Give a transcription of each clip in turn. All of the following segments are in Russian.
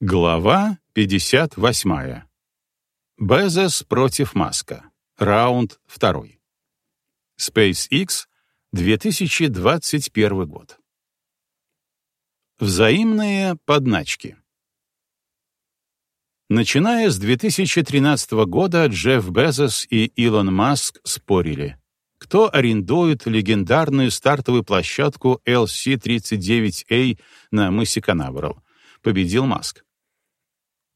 Глава 58. Безос против Маска. Раунд 2. SpaceX, 2021 год. Взаимные подначки. Начиная с 2013 года Джефф Безос и Илон Маск спорили, кто арендует легендарную стартовую площадку LC-39A на мысе Канаверал. Победил Маск.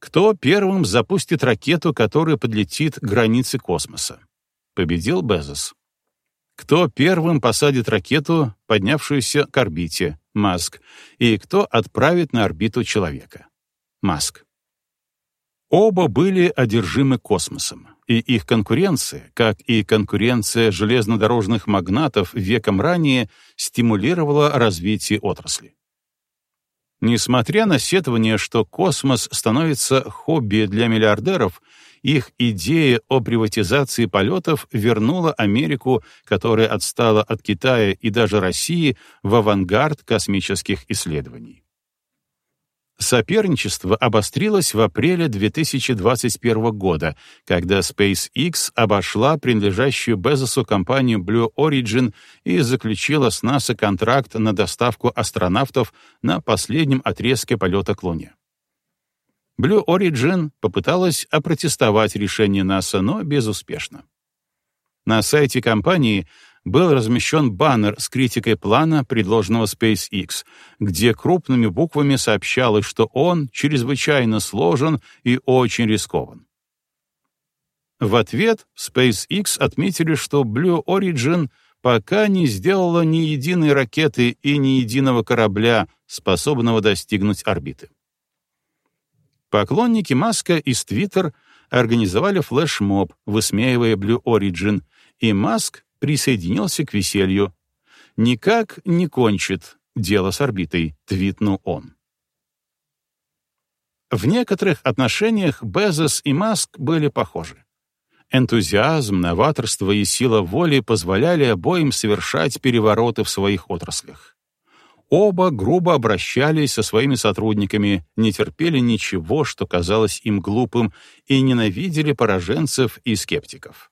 Кто первым запустит ракету, которая подлетит к границе космоса? Победил Безос. Кто первым посадит ракету, поднявшуюся к орбите? Маск. И кто отправит на орбиту человека? Маск. Оба были одержимы космосом, и их конкуренция, как и конкуренция железнодорожных магнатов веком ранее, стимулировала развитие отрасли. Несмотря на сетование, что космос становится хобби для миллиардеров, их идея о приватизации полетов вернула Америку, которая отстала от Китая и даже России, в авангард космических исследований. Соперничество обострилось в апреле 2021 года, когда SpaceX обошла принадлежащую Безосу компанию Blue Origin и заключила с НАСА контракт на доставку астронавтов на последнем отрезке полета к Луне. Blue Origin попыталась опротестовать решение НАСА, но безуспешно. На сайте компании был размещен баннер с критикой плана, предложенного SpaceX, где крупными буквами сообщалось, что он чрезвычайно сложен и очень рискован. В ответ SpaceX отметили, что Blue Origin пока не сделала ни единой ракеты и ни единого корабля, способного достигнуть орбиты. Поклонники Маска из Twitter организовали флешмоб, высмеивая Blue Origin, и Маск присоединился к веселью. «Никак не кончит дело с орбитой», — твитнул он. В некоторых отношениях Безос и Маск были похожи. Энтузиазм, новаторство и сила воли позволяли обоим совершать перевороты в своих отраслях. Оба грубо обращались со своими сотрудниками, не терпели ничего, что казалось им глупым, и ненавидели пораженцев и скептиков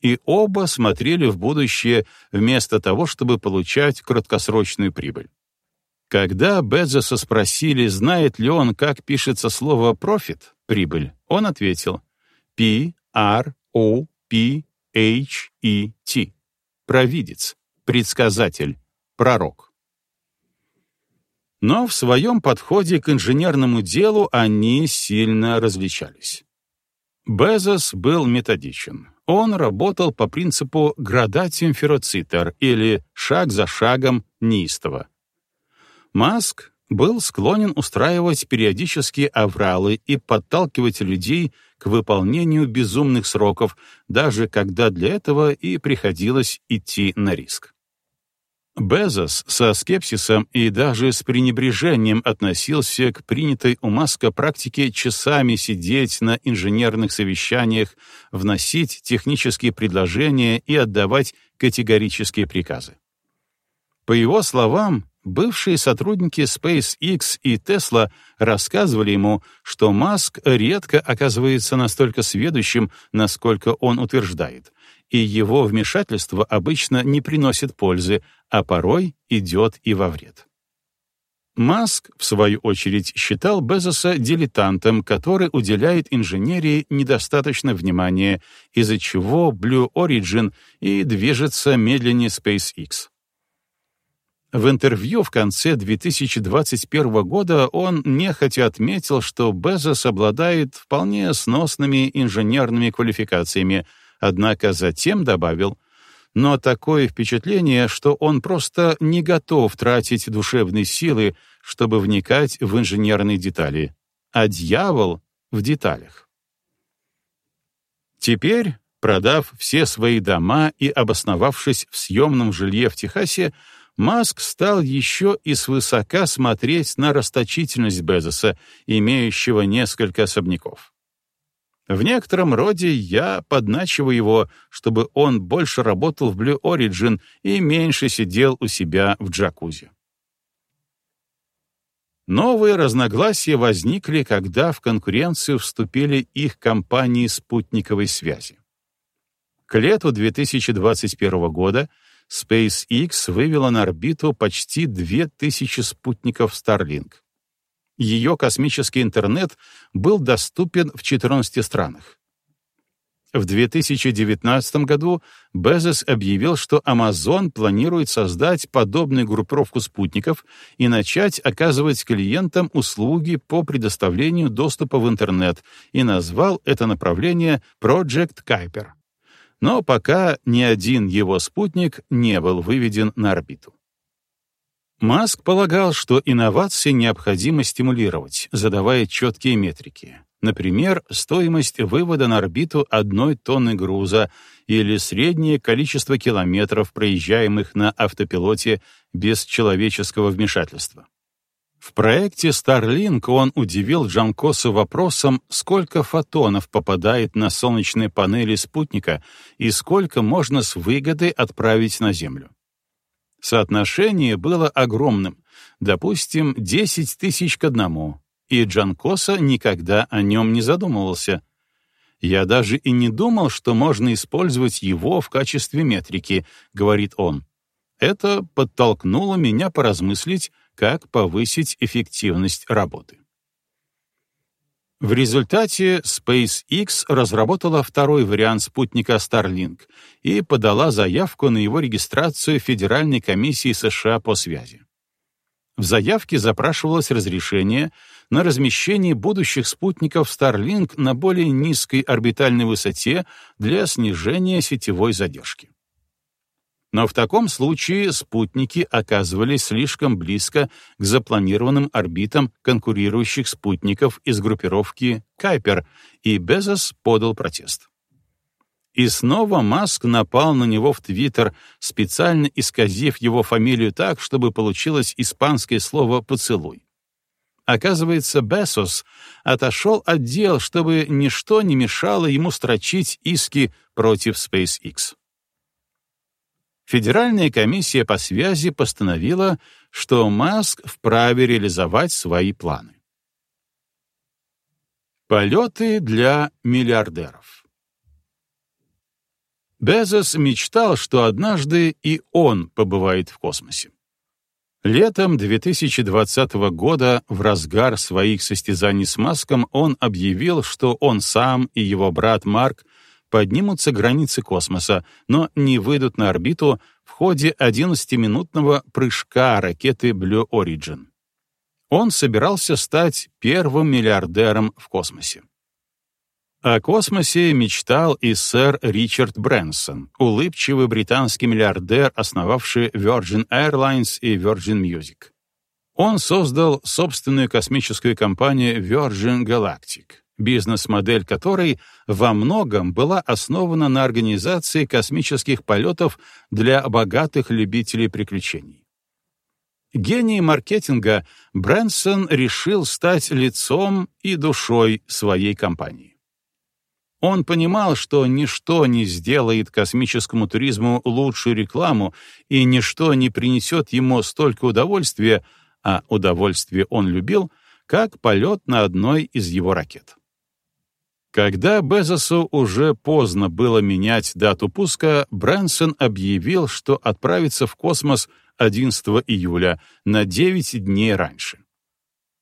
и оба смотрели в будущее вместо того, чтобы получать краткосрочную прибыль. Когда Безоса спросили, знает ли он, как пишется слово «профит» — прибыль, он ответил P, R, O, P, H, E, T. Провидец, предсказатель, пророк. Но в своем подходе к инженерному делу они сильно различались. Безос был методичен. Он работал по принципу градатиум фероцитер или шаг за шагом неистово. Маск был склонен устраивать периодические авралы и подталкивать людей к выполнению безумных сроков, даже когда для этого и приходилось идти на риск. Безос со скепсисом и даже с пренебрежением относился к принятой у Маска практике часами сидеть на инженерных совещаниях, вносить технические предложения и отдавать категорические приказы. По его словам, бывшие сотрудники SpaceX и Tesla рассказывали ему, что Маск редко оказывается настолько сведущим, насколько он утверждает — и его вмешательство обычно не приносит пользы, а порой идет и во вред. Маск, в свою очередь, считал Безоса дилетантом, который уделяет инженерии недостаточно внимания, из-за чего Blue Origin и движется медленнее SpaceX. В интервью в конце 2021 года он нехотя отметил, что Безос обладает вполне сносными инженерными квалификациями, однако затем добавил, но такое впечатление, что он просто не готов тратить душевные силы, чтобы вникать в инженерные детали, а дьявол в деталях. Теперь, продав все свои дома и обосновавшись в съемном жилье в Техасе, Маск стал еще и свысока смотреть на расточительность Безоса, имеющего несколько особняков. В некотором роде я подначиваю его, чтобы он больше работал в Blue Origin и меньше сидел у себя в джакузи. Новые разногласия возникли, когда в конкуренцию вступили их компании спутниковой связи. К лету 2021 года SpaceX вывела на орбиту почти 2000 спутников Starlink. Ее космический интернет был доступен в 14 странах. В 2019 году Безос объявил, что Amazon планирует создать подобную группировку спутников и начать оказывать клиентам услуги по предоставлению доступа в интернет и назвал это направление Project Kuiper. Но пока ни один его спутник не был выведен на орбиту. Маск полагал, что инновации необходимо стимулировать, задавая четкие метрики. Например, стоимость вывода на орбиту одной тонны груза или среднее количество километров, проезжаемых на автопилоте без человеческого вмешательства. В проекте Starlink он удивил Джанкоса вопросом, сколько фотонов попадает на солнечные панели спутника и сколько можно с выгодой отправить на Землю. Соотношение было огромным, допустим, 10 тысяч к одному, и Джанкоса никогда о нем не задумывался. «Я даже и не думал, что можно использовать его в качестве метрики», — говорит он. Это подтолкнуло меня поразмыслить, как повысить эффективность работы. В результате SpaceX разработала второй вариант спутника Starlink и подала заявку на его регистрацию Федеральной комиссии США по связи. В заявке запрашивалось разрешение на размещение будущих спутников Starlink на более низкой орбитальной высоте для снижения сетевой задержки. Но в таком случае спутники оказывались слишком близко к запланированным орбитам конкурирующих спутников из группировки Кайпер, и Безос подал протест. И снова Маск напал на него в Твиттер, специально исказив его фамилию так, чтобы получилось испанское слово «поцелуй». Оказывается, Бесос отошел от дел, чтобы ничто не мешало ему строчить иски против SpaceX. Федеральная комиссия по связи постановила, что Маск вправе реализовать свои планы. Полеты для миллиардеров Безос мечтал, что однажды и он побывает в космосе. Летом 2020 года, в разгар своих состязаний с Маском, он объявил, что он сам и его брат Марк поднимутся границы космоса, но не выйдут на орбиту в ходе 11-минутного прыжка ракеты Blue Origin. Он собирался стать первым миллиардером в космосе. О космосе мечтал и сэр Ричард Брэнсон, улыбчивый британский миллиардер, основавший Virgin Airlines и Virgin Music. Он создал собственную космическую компанию Virgin Galactic, бизнес-модель которой во многом была основана на организации космических полетов для богатых любителей приключений. Гений маркетинга Брэнсон решил стать лицом и душой своей компании. Он понимал, что ничто не сделает космическому туризму лучшую рекламу и ничто не принесет ему столько удовольствия, а удовольствие он любил, как полет на одной из его ракет. Когда Безосу уже поздно было менять дату пуска, Брэнсон объявил, что отправится в космос 11 июля, на 9 дней раньше.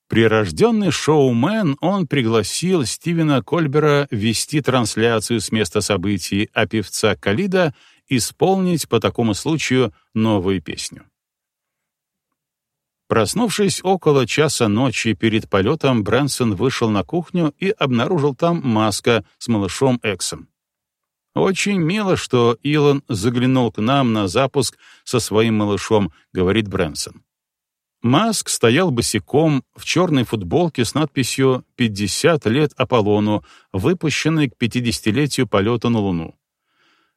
Прирожденный шоумен, он пригласил Стивена Кольбера вести трансляцию с места событий, а певца Калида исполнить по такому случаю новую песню. Проснувшись около часа ночи перед полетом, Брэнсон вышел на кухню и обнаружил там Маска с малышом Эксом. «Очень мило, что Илон заглянул к нам на запуск со своим малышом», — говорит Брэнсон. Маск стоял босиком в черной футболке с надписью «50 лет Аполлону», выпущенной к 50-летию полета на Луну.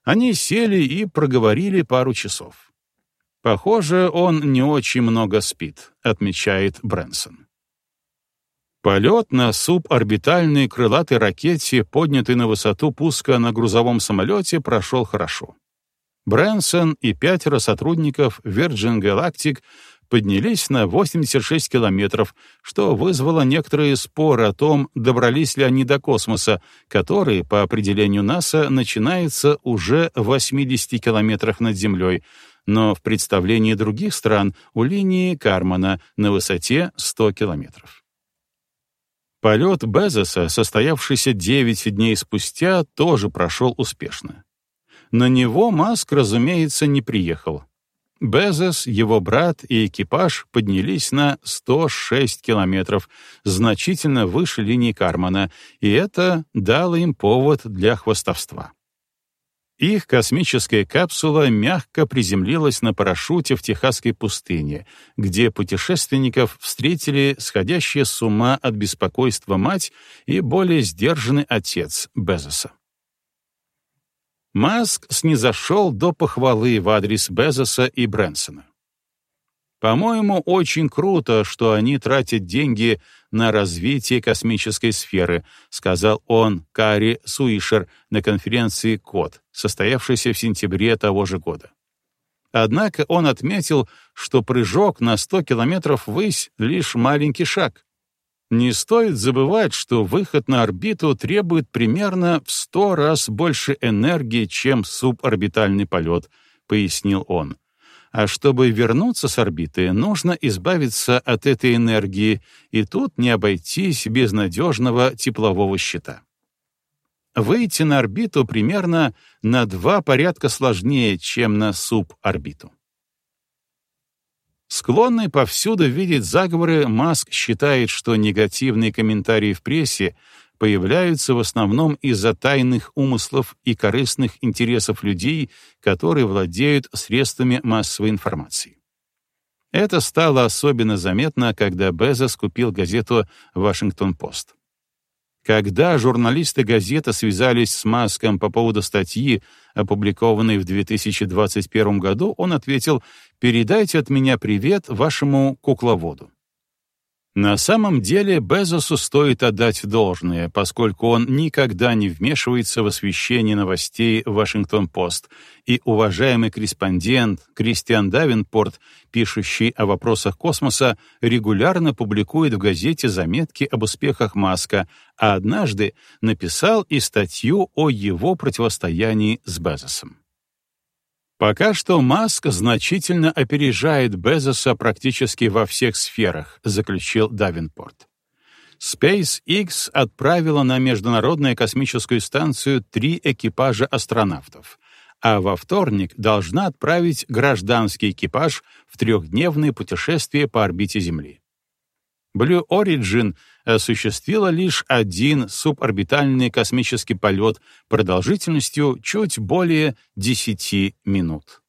Они сели и проговорили пару часов. Похоже, он не очень много спит, отмечает Брэнсон. Полет на суборбитальной крылатой ракете, поднятой на высоту пуска на грузовом самолете, прошел хорошо. Брэнсон и пятеро сотрудников Virgin Galactic поднялись на 86 километров, что вызвало некоторые споры о том, добрались ли они до космоса, который, по определению НАСА, начинается уже в 80 километрах над Землей, но в представлении других стран у линии Кармана на высоте 100 километров. Полет Безоса, состоявшийся 9 дней спустя, тоже прошел успешно. На него Маск, разумеется, не приехал. Безос, его брат и экипаж поднялись на 106 километров, значительно выше линии Кармана, и это дало им повод для хвастовства. Их космическая капсула мягко приземлилась на парашюте в Техасской пустыне, где путешественников встретили сходящая с ума от беспокойства мать и более сдержанный отец Безоса. Маск снизошел до похвалы в адрес Безоса и Брэнсона. По-моему, очень круто, что они тратят деньги на развитие космической сферы, сказал он Кари Суишер на конференции КОД, состоявшейся в сентябре того же года. Однако он отметил, что прыжок на 100 километров ввысь — лишь маленький шаг. Не стоит забывать, что выход на орбиту требует примерно в 100 раз больше энергии, чем суборбитальный полет, пояснил он. А чтобы вернуться с орбиты, нужно избавиться от этой энергии, и тут не обойтись без надежного теплового щита. Выйти на орбиту примерно на два порядка сложнее, чем на суборбиту. Склонный повсюду видеть заговоры, Маск считает, что негативные комментарии в прессе появляются в основном из-за тайных умыслов и корыстных интересов людей, которые владеют средствами массовой информации. Это стало особенно заметно, когда Безос купил газету «Вашингтон-Пост». Когда журналисты газеты связались с Маском по поводу статьи, опубликованной в 2021 году, он ответил «Передайте от меня привет вашему кукловоду». На самом деле Безосу стоит отдать должное, поскольку он никогда не вмешивается в освещение новостей «Вашингтон-Пост», и уважаемый корреспондент Кристиан Давинпорт, пишущий о вопросах космоса, регулярно публикует в газете заметки об успехах Маска, а однажды написал и статью о его противостоянии с Безосом. Пока что Маск значительно опережает Безоса практически во всех сферах, заключил Давинпорт. SpaceX отправила на Международную космическую станцию три экипажа астронавтов, а во вторник должна отправить гражданский экипаж в трехдневное путешествие по орбите Земли. Blue Origin осуществила лишь один суборбитальный космический полет продолжительностью чуть более 10 минут.